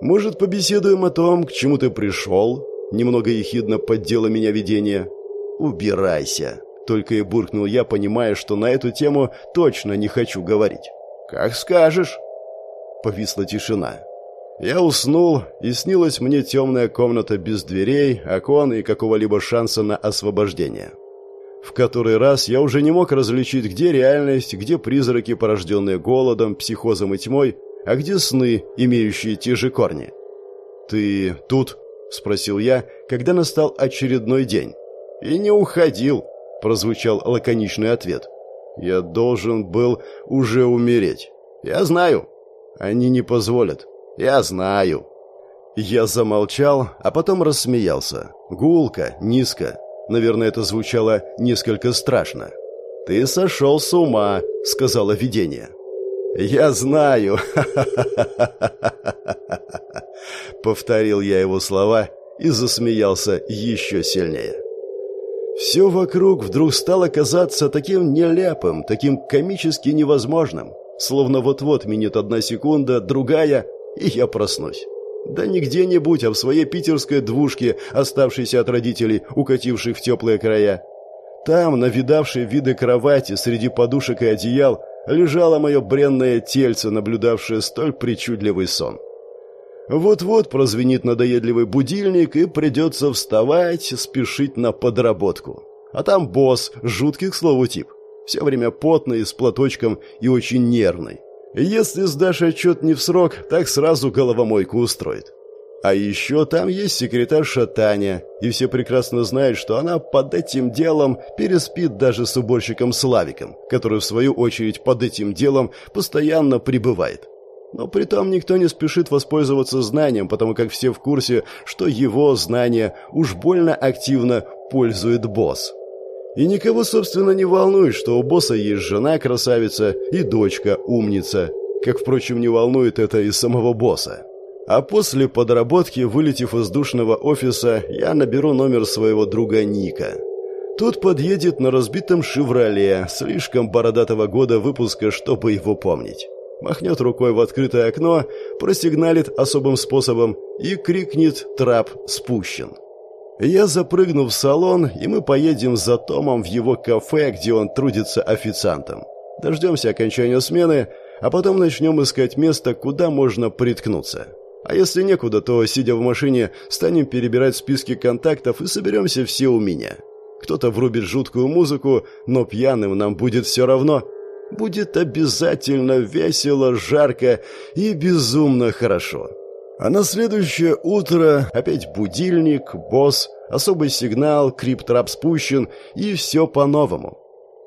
Может, побеседуем о том, к чему ты пришел? Немного ехидно поддело меня видение. Убирайся. Только и буркнул я, понимая, что на эту тему точно не хочу говорить. Как скажешь. Повисла тишина. Я уснул, и снилась мне темная комната без дверей, окон и какого-либо шанса на освобождение. В который раз я уже не мог различить, где реальность, где призраки, порожденные голодом, психозом и тьмой, а где сны, имеющие те же корни. «Ты тут?» – спросил я, когда настал очередной день. «И не уходил», – прозвучал лаконичный ответ. «Я должен был уже умереть. Я знаю. Они не позволят. «Я знаю». Я замолчал, а потом рассмеялся. Гулко, низко. Наверное, это звучало несколько страшно. «Ты сошел с ума», — сказала видение. «Я знаю», — повторил я его слова и засмеялся еще сильнее. Все вокруг вдруг стало казаться таким нелепым, таким комически невозможным, словно вот-вот минет одна секунда, другая, и я проснусь. Да не где-нибудь, а в своей питерской двушке, оставшейся от родителей, укативших в теплые края. Там, на видавшей виды кровати, среди подушек и одеял, лежало мое бренное тельце, наблюдавшее столь причудливый сон. Вот-вот прозвенит надоедливый будильник, и придется вставать, спешить на подработку. А там босс, жуткий, к слову, тип. Все время потный, с платочком и очень нервный. Если сдашь отчет не в срок, так сразу головомойку устроит. А еще там есть секретарша Таня, и все прекрасно знают, что она под этим делом переспит даже с уборщиком Славиком, который, в свою очередь, под этим делом постоянно пребывает. Но при том никто не спешит воспользоваться знанием, потому как все в курсе, что его знание уж больно активно пользует босс. И никого, собственно, не волнует, что у босса есть жена красавица и дочка умница, как, впрочем, не волнует это и самого босса. А после подработки, вылетев из душного офиса, я наберу номер своего друга Ника. Тот подъедет на разбитом «Шевроле», слишком бородатого года выпуска, чтобы его помнить. Махнет рукой в открытое окно, просигналит особым способом и крикнет «Трап спущен». Я запрыгну в салон, и мы поедем за Томом в его кафе, где он трудится официантом. Дождемся окончания смены, а потом начнем искать место, куда можно приткнуться. А если некуда, то, сидя в машине, станем перебирать списки контактов и соберемся все у меня. Кто-то врубит жуткую музыку, но пьяным нам будет все равно. Будет обязательно весело, жарко и безумно хорошо. А на следующее утро опять будильник, босс, особый сигнал, крип-трап спущен и все по-новому.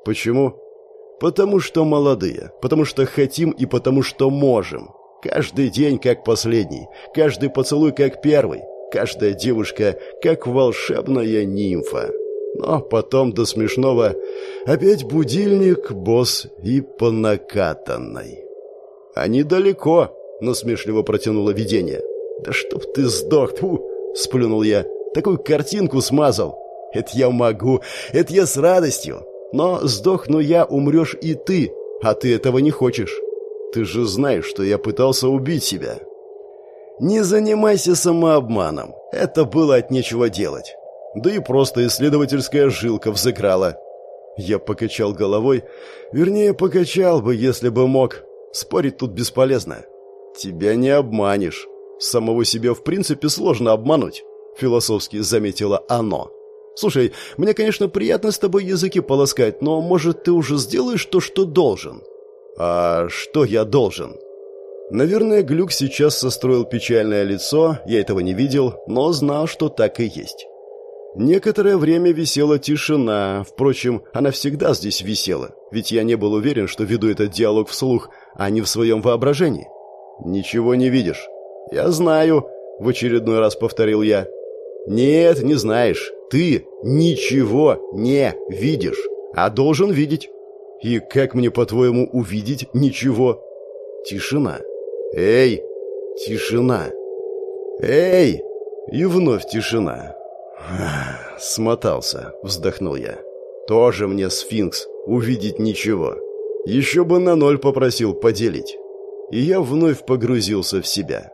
Почему? Потому что молодые, потому что хотим и потому что можем. Каждый день как последний, каждый поцелуй как первый, каждая девушка как волшебная нимфа. Но потом до смешного опять будильник, босс и по накатанной. Они далеко, — насмешливо протянуло видение. «Да чтоб ты сдох, фу!» — сплюнул я. «Такую картинку смазал!» «Это я могу, это я с радостью! Но сдохну я, умрешь и ты, а ты этого не хочешь. Ты же знаешь, что я пытался убить себя!» «Не занимайся самообманом, это было от нечего делать. Да и просто исследовательская жилка взыграла». Я покачал головой, вернее, покачал бы, если бы мог. Спорить тут бесполезно. «Тебя не обманешь. Самого себя в принципе сложно обмануть», — философски заметила оно. «Слушай, мне, конечно, приятно с тобой языки полоскать, но, может, ты уже сделаешь то, что должен?» «А что я должен?» Наверное, Глюк сейчас состроил печальное лицо, я этого не видел, но знал, что так и есть. Некоторое время висела тишина, впрочем, она всегда здесь висела, ведь я не был уверен, что веду этот диалог вслух, а не в своем воображении. «Ничего не видишь?» «Я знаю», — в очередной раз повторил я. «Нет, не знаешь. Ты ничего не видишь, а должен видеть». «И как мне, по-твоему, увидеть ничего?» Тишина. «Эй!» Тишина. «Эй!» И вновь тишина. «Смотался», — вздохнул я. «Тоже мне сфинкс. Увидеть ничего. Еще бы на ноль попросил поделить». И я вновь погрузился в себя.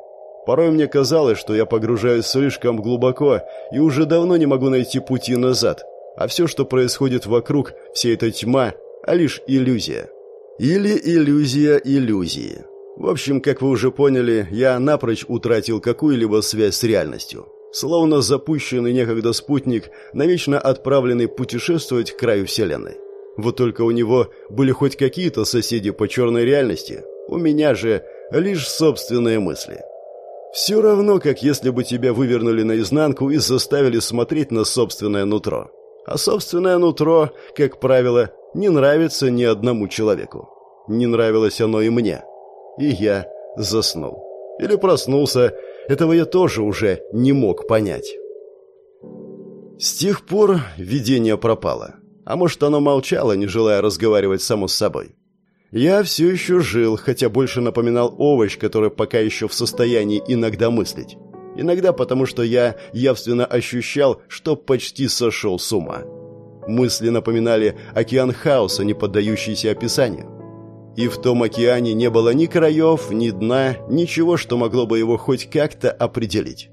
Порой мне казалось, что я погружаюсь слишком глубоко и уже давно не могу найти пути назад, а все, что происходит вокруг, вся эта тьма, а лишь иллюзия. Или иллюзия иллюзии. В общем, как вы уже поняли, я напрочь утратил какую-либо связь с реальностью. Словно запущенный некогда спутник, навечно отправленный путешествовать к краю Вселенной. Вот только у него были хоть какие-то соседи по черной реальности. У меня же лишь собственные мысли. Все равно, как если бы тебя вывернули наизнанку и заставили смотреть на собственное нутро. А собственное нутро, как правило, не нравится ни одному человеку. Не нравилось оно и мне и я заснул. Или проснулся, этого я тоже уже не мог понять. С тех пор видение пропало. А может, оно молчало, не желая разговаривать само с собой. Я все еще жил, хотя больше напоминал овощ, который пока еще в состоянии иногда мыслить. Иногда потому, что я явственно ощущал, что почти сошел с ума. Мысли напоминали океан хаоса, не поддающийся описанию. И в том океане не было ни краев, ни дна, ничего, что могло бы его хоть как-то определить.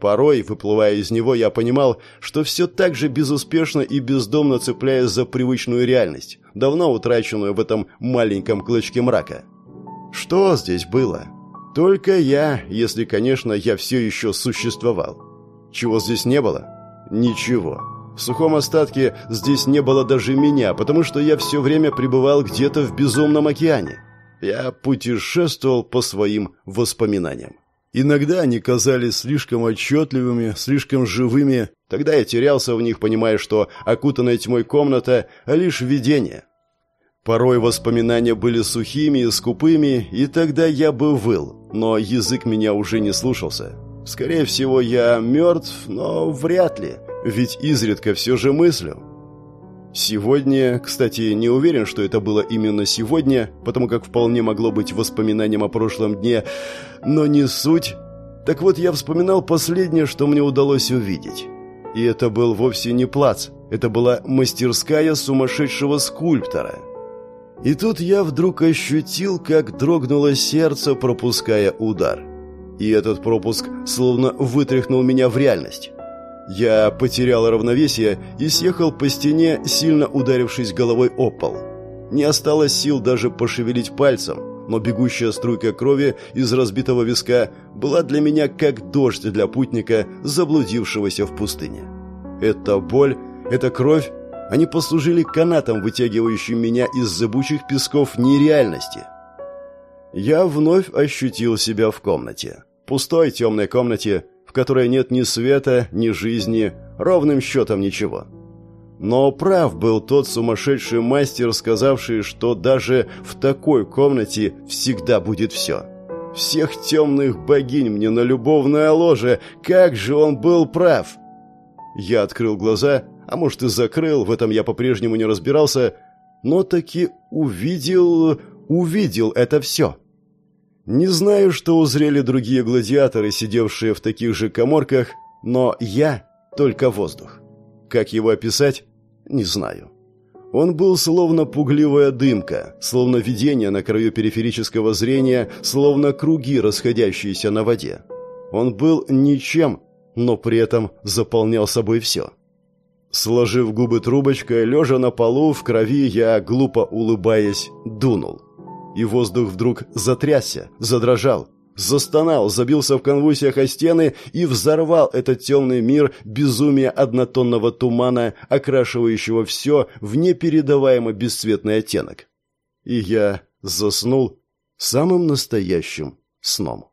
Порой, выплывая из него, я понимал, что все так же безуспешно и бездомно цепляясь за привычную реальность, давно утраченную в этом маленьком клочке мрака. Что здесь было? Только я, если, конечно, я все еще существовал. Чего здесь не было? Ничего. В сухом остатке здесь не было даже меня, потому что я все время пребывал где-то в безумном океане. Я путешествовал по своим воспоминаниям. Иногда они казались слишком отчетливыми, слишком живыми. Тогда я терялся в них, понимая, что окутанная тьмой комната — лишь видение. Порой воспоминания были сухими и скупыми, и тогда я бы выл, но язык меня уже не слушался. Скорее всего, я мертв, но вряд ли — ведь изредка все же мыслю. Сегодня, кстати, не уверен, что это было именно сегодня, потому как вполне могло быть воспоминанием о прошлом дне, но не суть. Так вот, я вспоминал последнее, что мне удалось увидеть. И это был вовсе не плац, это была мастерская сумасшедшего скульптора. И тут я вдруг ощутил, как дрогнуло сердце, пропуская удар. И этот пропуск словно вытряхнул меня в реальность. Я потерял равновесие и съехал по стене, сильно ударившись головой о пол. Не осталось сил даже пошевелить пальцем, но бегущая струйка крови из разбитого виска была для меня как дождь для путника, заблудившегося в пустыне. Эта боль, эта кровь, они послужили канатом, вытягивающим меня из зыбучих песков нереальности. Я вновь ощутил себя в комнате. Пустой темной комнате, которой нет ни света, ни жизни, ровным счетом ничего. Но прав был тот сумасшедший мастер, сказавший, что даже в такой комнате всегда будет все. Всех темных богинь мне на любовное ложе, как же он был прав! Я открыл глаза, а может и закрыл, в этом я по-прежнему не разбирался, но таки увидел, увидел это все. Не знаю, что узрели другие гладиаторы, сидевшие в таких же коморках, но я только воздух. Как его описать? Не знаю. Он был словно пугливая дымка, словно видение на краю периферического зрения, словно круги, расходящиеся на воде. Он был ничем, но при этом заполнял собой все. Сложив губы трубочкой, лежа на полу, в крови, я, глупо улыбаясь, дунул. И воздух вдруг затрясся, задрожал, застонал, забился в конвульсиях о стены и взорвал этот темный мир безумия однотонного тумана, окрашивающего все в непередаваемо бесцветный оттенок. И я заснул самым настоящим сном.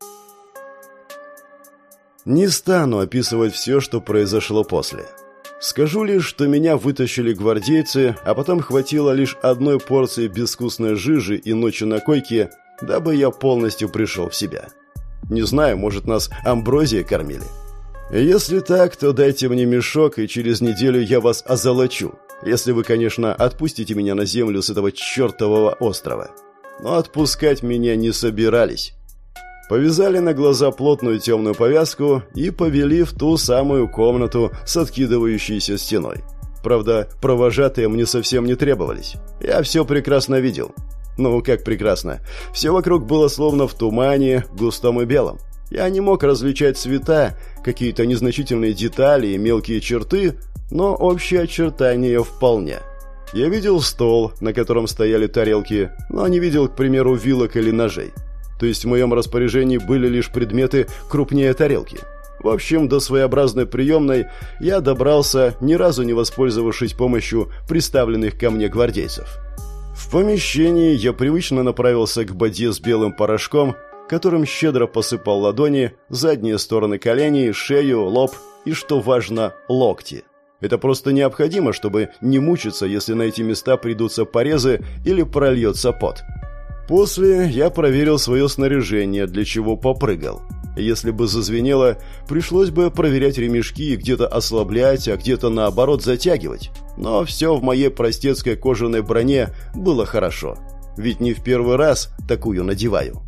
Не стану описывать все, что произошло после. Скажу лишь, что меня вытащили гвардейцы, а потом хватило лишь одной порции безвкусной жижи и ночи на койке, дабы я полностью пришел в себя. Не знаю, может, нас амброзией кормили. Если так, то дайте мне мешок, и через неделю я вас озолочу. Если вы, конечно, отпустите меня на землю с этого чертового острова. Но отпускать меня не собирались. Повязали на глаза плотную темную повязку и повели в ту самую комнату с откидывающейся стеной. Правда, провожатые мне совсем не требовались. Я все прекрасно видел. Ну, как прекрасно. Все вокруг было словно в тумане, густом и белом. Я не мог различать цвета, какие-то незначительные детали и мелкие черты, но общие очертания вполне. Я видел стол, на котором стояли тарелки, но не видел, к примеру, вилок или ножей то есть в моем распоряжении были лишь предметы крупнее тарелки. В общем, до своеобразной приемной я добрался, ни разу не воспользовавшись помощью представленных ко мне гвардейцев. В помещении я привычно направился к боде с белым порошком, которым щедро посыпал ладони, задние стороны коленей, шею, лоб и, что важно, локти. Это просто необходимо, чтобы не мучиться, если на эти места придутся порезы или прольется пот. После я проверил свое снаряжение, для чего попрыгал. Если бы зазвенело, пришлось бы проверять ремешки и где-то ослаблять, а где-то наоборот затягивать. Но все в моей простецкой кожаной броне было хорошо. Ведь не в первый раз такую надеваю.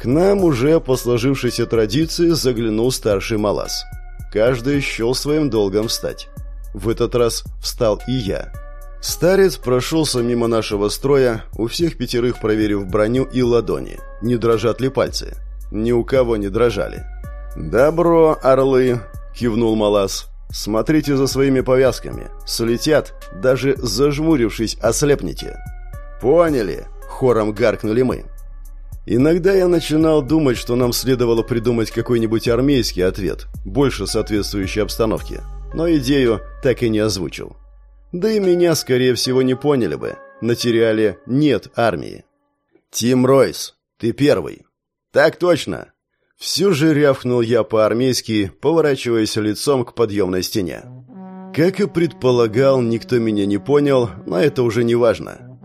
К нам уже по сложившейся традиции заглянул старший Малас. Каждый счел своим долгом встать. В этот раз встал и я – Старец прошелся мимо нашего строя, у всех пятерых проверив броню и ладони. Не дрожат ли пальцы? Ни у кого не дрожали. «Добро, орлы!» – кивнул Малас. «Смотрите за своими повязками. Слетят, даже зажмурившись, ослепнете». «Поняли!» – хором гаркнули мы. Иногда я начинал думать, что нам следовало придумать какой-нибудь армейский ответ, больше соответствующей обстановке. Но идею так и не озвучил. Да и меня, скорее всего, не поняли бы. На Тириале нет армии. «Тим Ройс, ты первый». «Так точно». Все же рявкнул я по-армейски, поворачиваясь лицом к подъемной стене. Как и предполагал, никто меня не понял, но это уже не важно.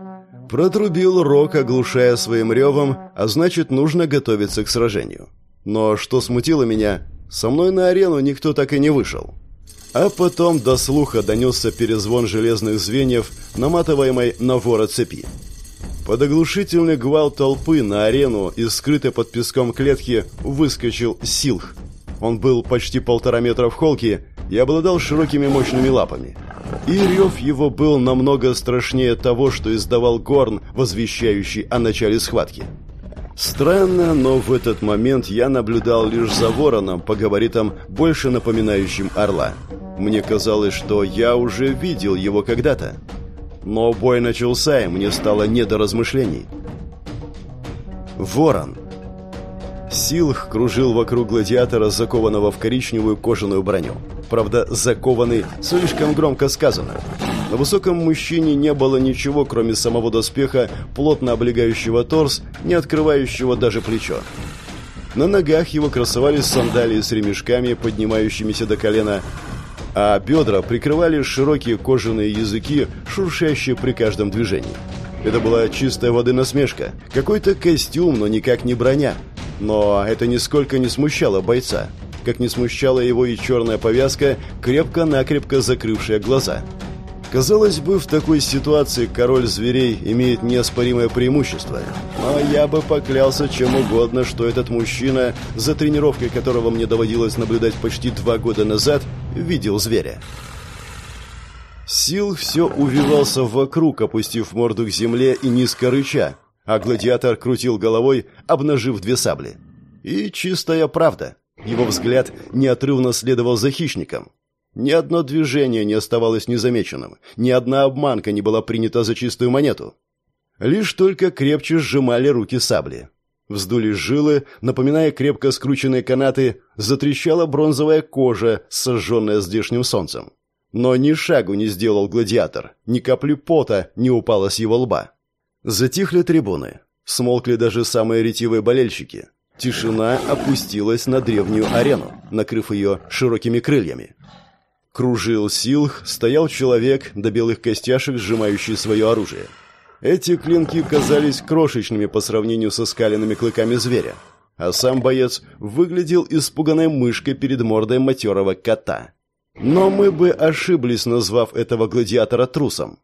Протрубил рог, оглушая своим ревом, а значит, нужно готовиться к сражению. Но что смутило меня, со мной на арену никто так и не вышел. А потом до слуха донесся перезвон железных звеньев, наматываемой на ворот цепи. Под оглушительный гвал толпы на арену из скрытой под песком клетки выскочил Силх. Он был почти полтора метра в холке и обладал широкими мощными лапами. И рев его был намного страшнее того, что издавал горн, возвещающий о начале схватки. Странно, но в этот момент я наблюдал лишь за вороном, по габаритам больше напоминающим орла. Мне казалось, что я уже видел его когда-то. Но бой начался, и мне стало не до размышлений. Ворон. Силх кружил вокруг гладиатора, закованного в коричневую кожаную броню. Правда, закованный слишком громко сказано. На высоком мужчине не было ничего, кроме самого доспеха, плотно облегающего торс, не открывающего даже плечо. На ногах его красовались сандалии с ремешками, поднимающимися до колена, а бедра прикрывали широкие кожаные языки, шуршащие при каждом движении. Это была чистая воды насмешка. Какой-то костюм, но никак не броня. Но это нисколько не смущало бойца. Как не смущала его и черная повязка, крепко-накрепко закрывшая глаза. Казалось бы, в такой ситуации король зверей имеет неоспоримое преимущество. Но я бы поклялся чем угодно, что этот мужчина, за тренировкой которого мне доводилось наблюдать почти два года назад, видел зверя. Сил все увивался вокруг, опустив морду к земле и низко рыча, а гладиатор крутил головой, обнажив две сабли. И чистая правда. Его взгляд неотрывно следовал за хищником. Ни одно движение не оставалось незамеченным, ни одна обманка не была принята за чистую монету. Лишь только крепче сжимали руки сабли. Вздулись жилы, напоминая крепко скрученные канаты, затрещала бронзовая кожа, сожженная здешним солнцем. Но ни шагу не сделал гладиатор, ни капли пота не упало с его лба. Затихли трибуны, смолкли даже самые ретивые болельщики. Тишина опустилась на древнюю арену, накрыв ее широкими крыльями. Кружил силх, стоял человек до белых костяшек, сжимающий свое оружие. Эти клинки казались крошечными по сравнению со скаленными клыками зверя, а сам боец выглядел испуганной мышкой перед мордой матерого кота. Но мы бы ошиблись, назвав этого гладиатора трусом.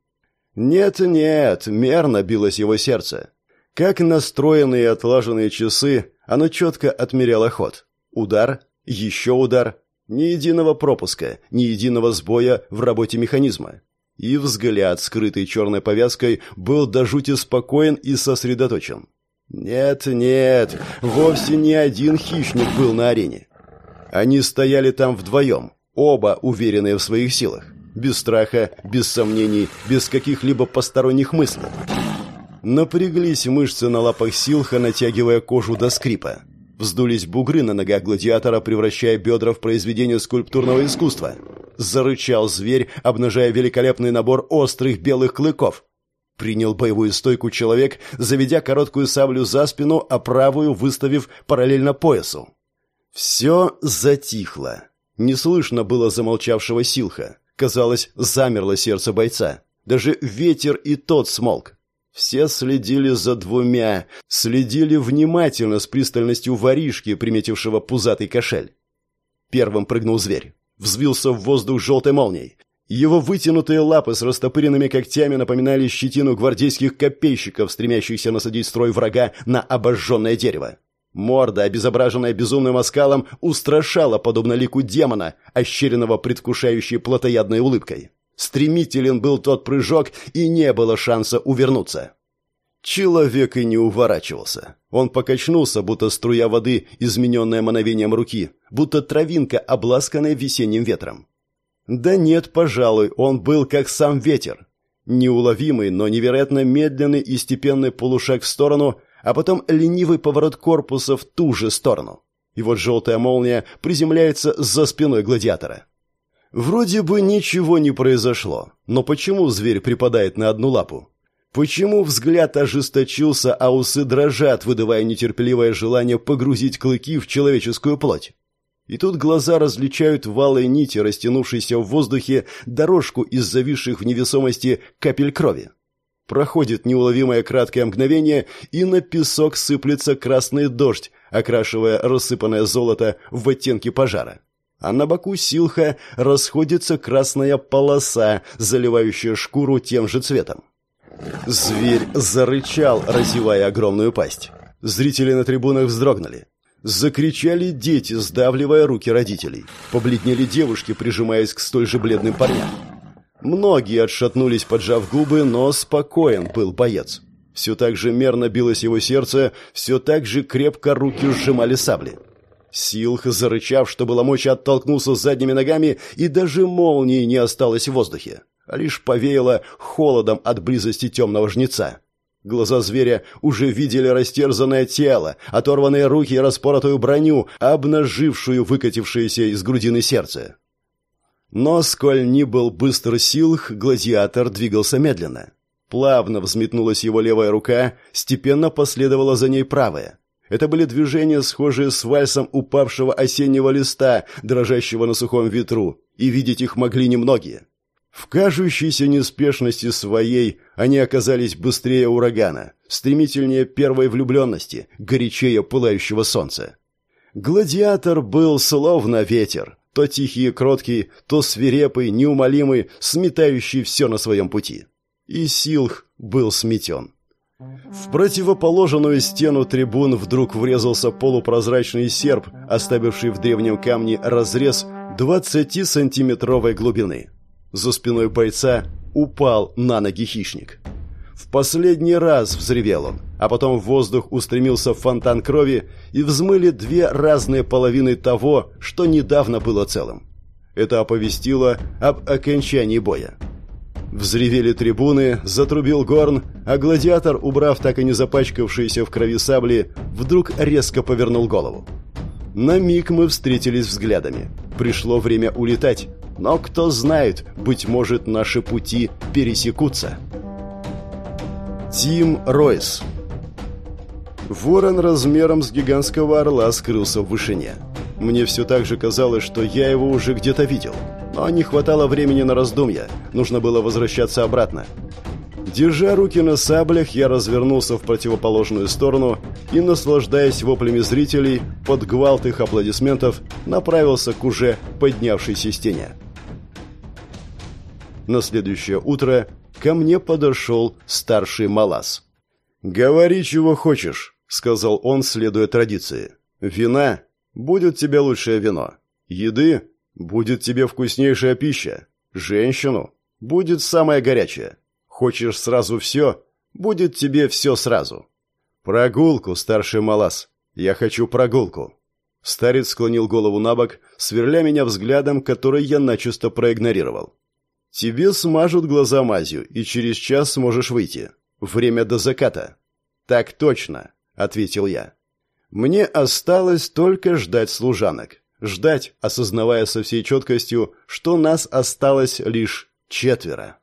Нет-нет, мерно билось его сердце. Как настроенные и отлаженные часы, оно четко отмеряло ход. Удар, еще удар, ни единого пропуска, ни единого сбоя в работе механизма. И взгляд, скрытый черной повязкой, был до жути спокоен и сосредоточен. Нет, нет, вовсе не один хищник был на арене. Они стояли там вдвоем, оба уверенные в своих силах. Без страха, без сомнений, без каких-либо посторонних мыслей. Напряглись мышцы на лапах Силха, натягивая кожу до скрипа. Вздулись бугры на ногах гладиатора, превращая бедра в произведение скульптурного искусства. Зарычал зверь, обнажая великолепный набор острых белых клыков. Принял боевую стойку человек, заведя короткую саблю за спину, а правую выставив параллельно поясу. Все затихло. Не слышно было замолчавшего силха. Казалось, замерло сердце бойца. Даже ветер и тот смолк. Все следили за двумя, следили внимательно с пристальностью воришки, приметившего пузатый кошель. Первым прыгнул зверь. Взвился в воздух желтой молнией. Его вытянутые лапы с растопыренными когтями напоминали щетину гвардейских копейщиков, стремящихся насадить строй врага на обожженное дерево. Морда, обезображенная безумным оскалом, устрашала, подобно лику демона, ощеренного предвкушающей плотоядной улыбкой. Стремителен был тот прыжок, и не было шанса увернуться. Человек и не уворачивался. Он покачнулся, будто струя воды, измененная мановением руки, будто травинка, обласканная весенним ветром. Да нет, пожалуй, он был как сам ветер. Неуловимый, но невероятно медленный и степенный полушаг в сторону, а потом ленивый поворот корпуса в ту же сторону. И вот желтая молния приземляется за спиной гладиатора. Вроде бы ничего не произошло, но почему зверь припадает на одну лапу? Почему взгляд ожесточился, а усы дрожат, выдавая нетерпеливое желание погрузить клыки в человеческую плоть? И тут глаза различают валые нити, растянувшиеся в воздухе, дорожку из зависших в невесомости капель крови. Проходит неуловимое краткое мгновение, и на песок сыплется красный дождь, окрашивая рассыпанное золото в оттенки пожара а на боку Силха расходится красная полоса, заливающая шкуру тем же цветом. Зверь зарычал, разевая огромную пасть. Зрители на трибунах вздрогнули. Закричали дети, сдавливая руки родителей. Побледнели девушки, прижимаясь к столь же бледным парням. Многие отшатнулись, поджав губы, но спокоен был боец. Все так же мерно билось его сердце, все так же крепко руки сжимали сабли. Силх, зарычав, что было мочи, оттолкнулся задними ногами, и даже молнии не осталось в воздухе, лишь повеяло холодом от близости темного жнеца. Глаза зверя уже видели растерзанное тело, оторванные руки и распоротую броню, обнажившую выкатившееся из грудины сердце. Но, сколь ни был быстр Силх, гладиатор двигался медленно. Плавно взметнулась его левая рука, степенно последовала за ней правая. Это были движения, схожие с вальсом упавшего осеннего листа, дрожащего на сухом ветру, и видеть их могли немногие. В кажущейся неспешности своей они оказались быстрее урагана, стремительнее первой влюбленности, горячее пылающего солнца. Гладиатор был словно ветер, То тихий и кроткий, то свирепый, неумолимый, сметающий все на своем пути. И Силх был сметен. В противоположную стену трибун вдруг врезался полупрозрачный серп, оставивший в древнем камне разрез 20-сантиметровой глубины. За спиной бойца упал на ноги хищник. В последний раз взревел он, а потом в воздух устремился фонтан крови и взмыли две разные половины того, что недавно было целым. Это оповестило об окончании боя. Взревели трибуны, затрубил горн, а гладиатор, убрав так и не запачкавшиеся в крови сабли, вдруг резко повернул голову. На миг мы встретились взглядами. Пришло время улетать, но кто знает, быть может, наши пути пересекутся. Тим Ройс Ворон размером с гигантского орла скрылся в вышине. Мне все так же казалось, что я его уже где-то видел. Но не хватало времени на раздумья. Нужно было возвращаться обратно. Держа руки на саблях, я развернулся в противоположную сторону и, наслаждаясь воплями зрителей, под гвалт их аплодисментов, направился к уже поднявшейся стене. На следующее утро ко мне подошел старший Малас. «Говори, чего хочешь», — сказал он, следуя традиции. «Вина Будет тебе лучшее вино. Еды будет тебе вкуснейшая пища. Женщину будет самая горячая. Хочешь сразу все, будет тебе все сразу. Прогулку, старший малас. Я хочу прогулку. Старец склонил голову на бок, сверля меня взглядом, который я начисто проигнорировал. Тебе смажут глаза мазью, и через час сможешь выйти. Время до заката. Так точно, ответил я. Мне осталось только ждать служанок. Ждать, осознавая со всей четкостью, что нас осталось лишь четверо.